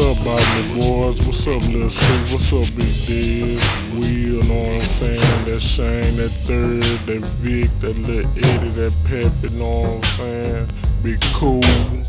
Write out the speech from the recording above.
up, Bobby boys? What's up, Lil C? What's up, Big Diz? Will, know what I'm saying? That Shane, that Third, that Vic, that Lil Eddie, that Peppy, know what I'm saying? Be Cool.